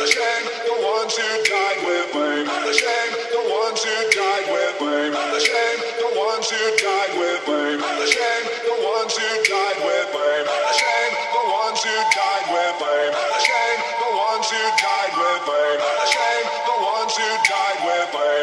I'm the ones who died with blame. I'm the ones who died with blame. I'm the ones who died with blame. I'm the ones who died with blame. I'm the ones who died with blame. I'm the ones who died with blame. The ones the ones who died with blame.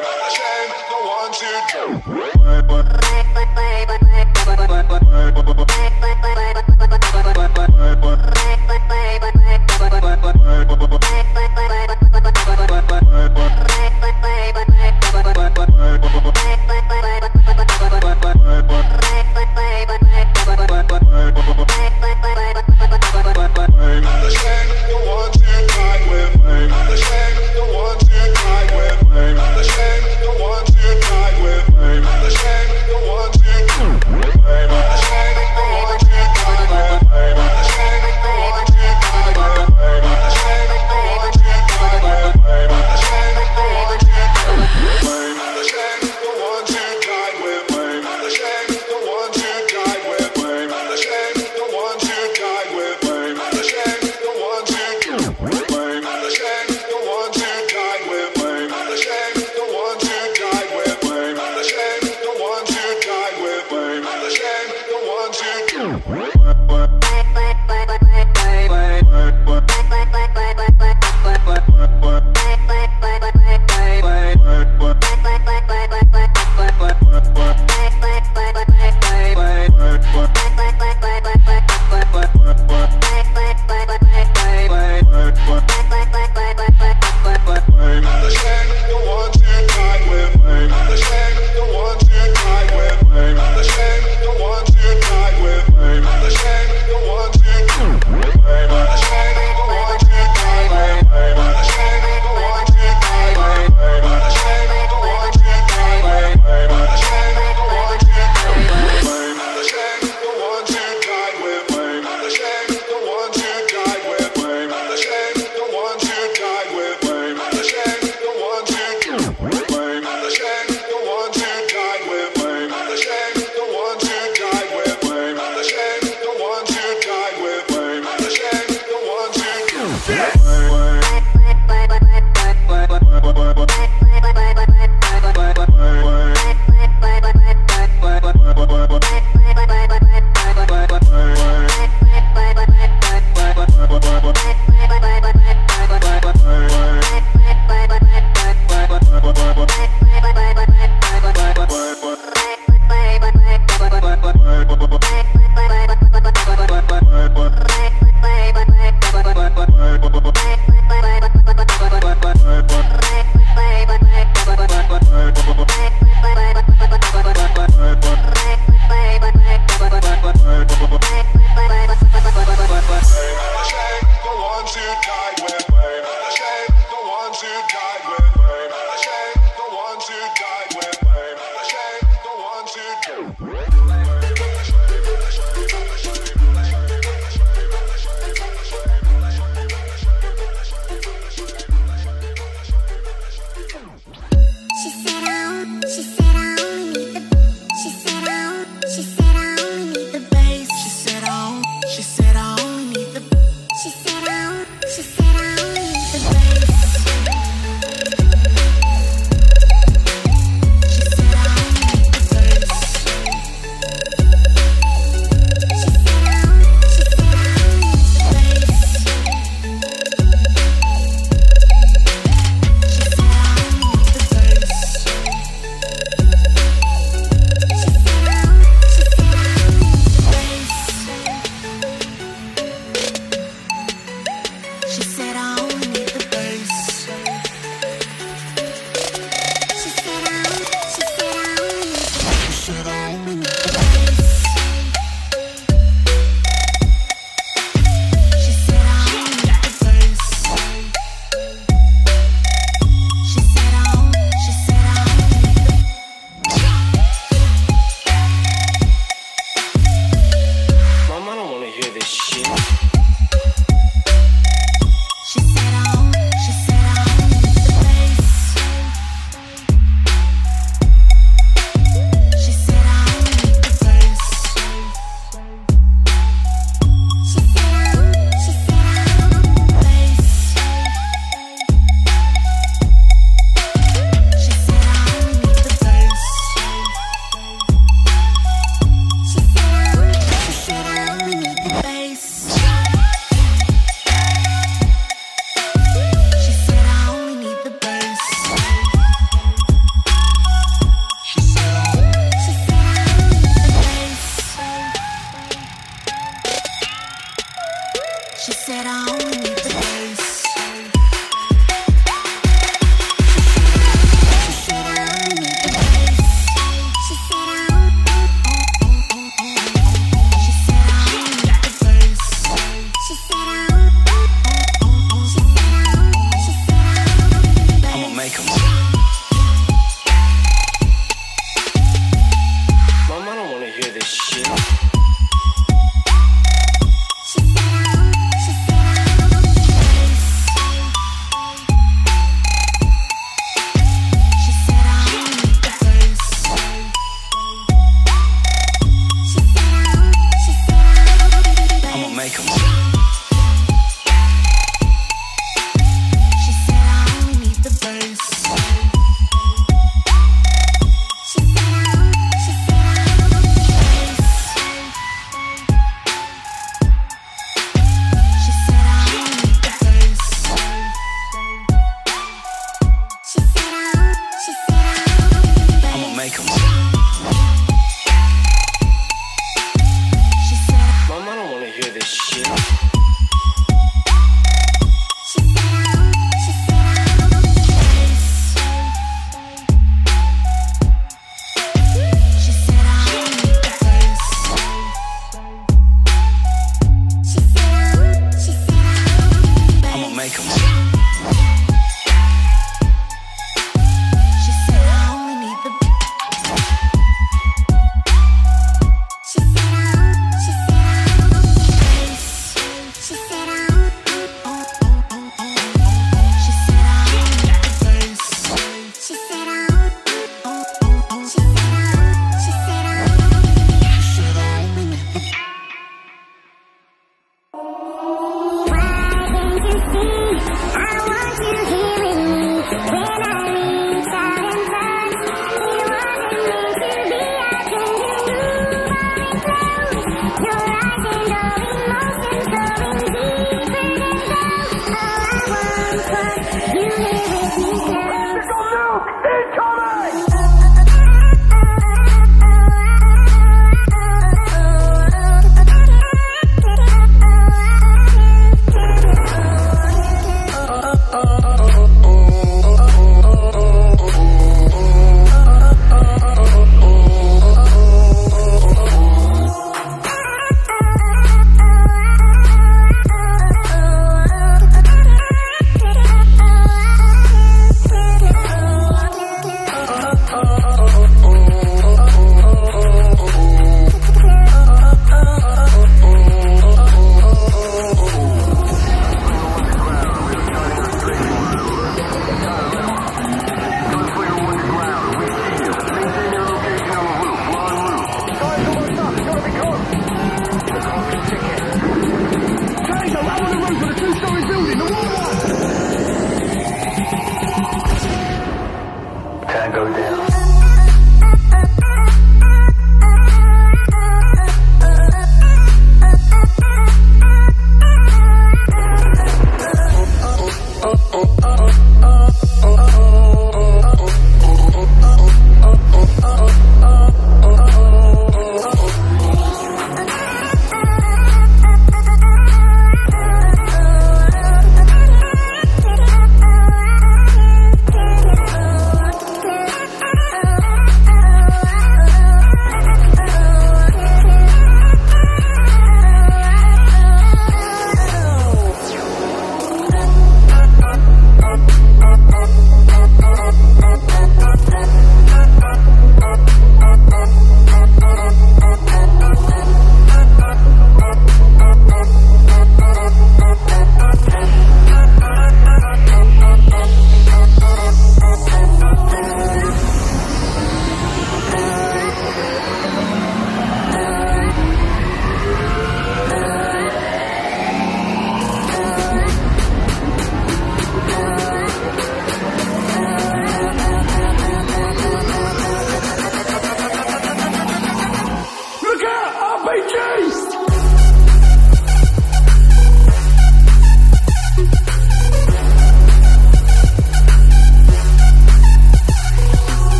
Yeah.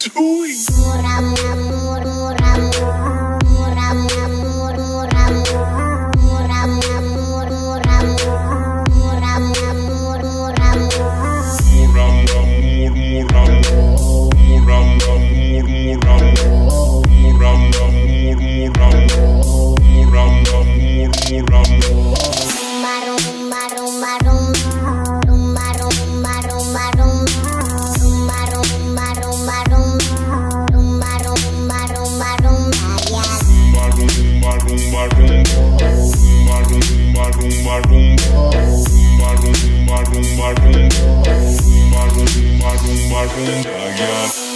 Doing? think I got.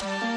you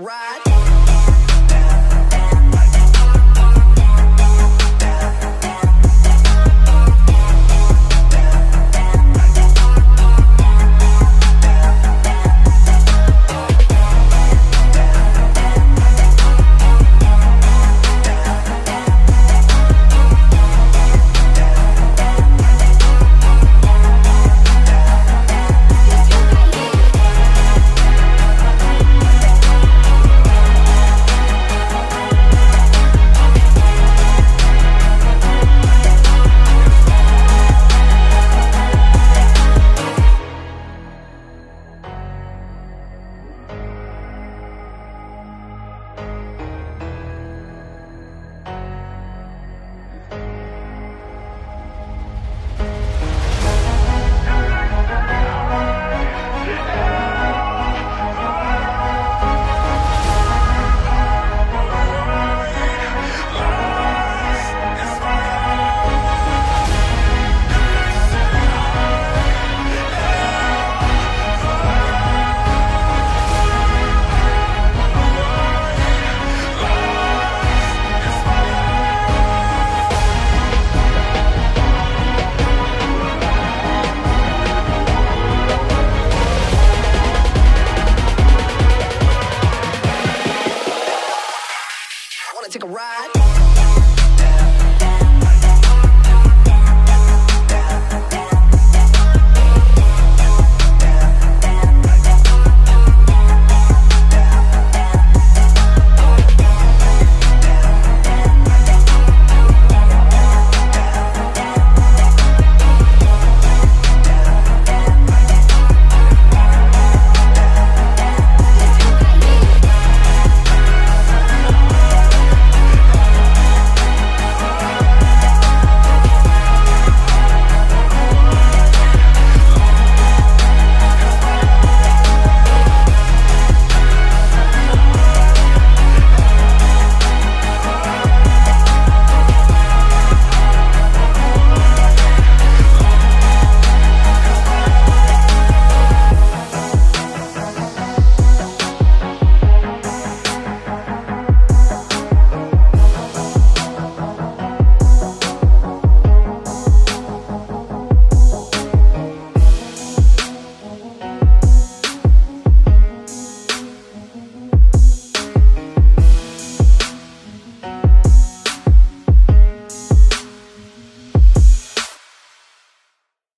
ride.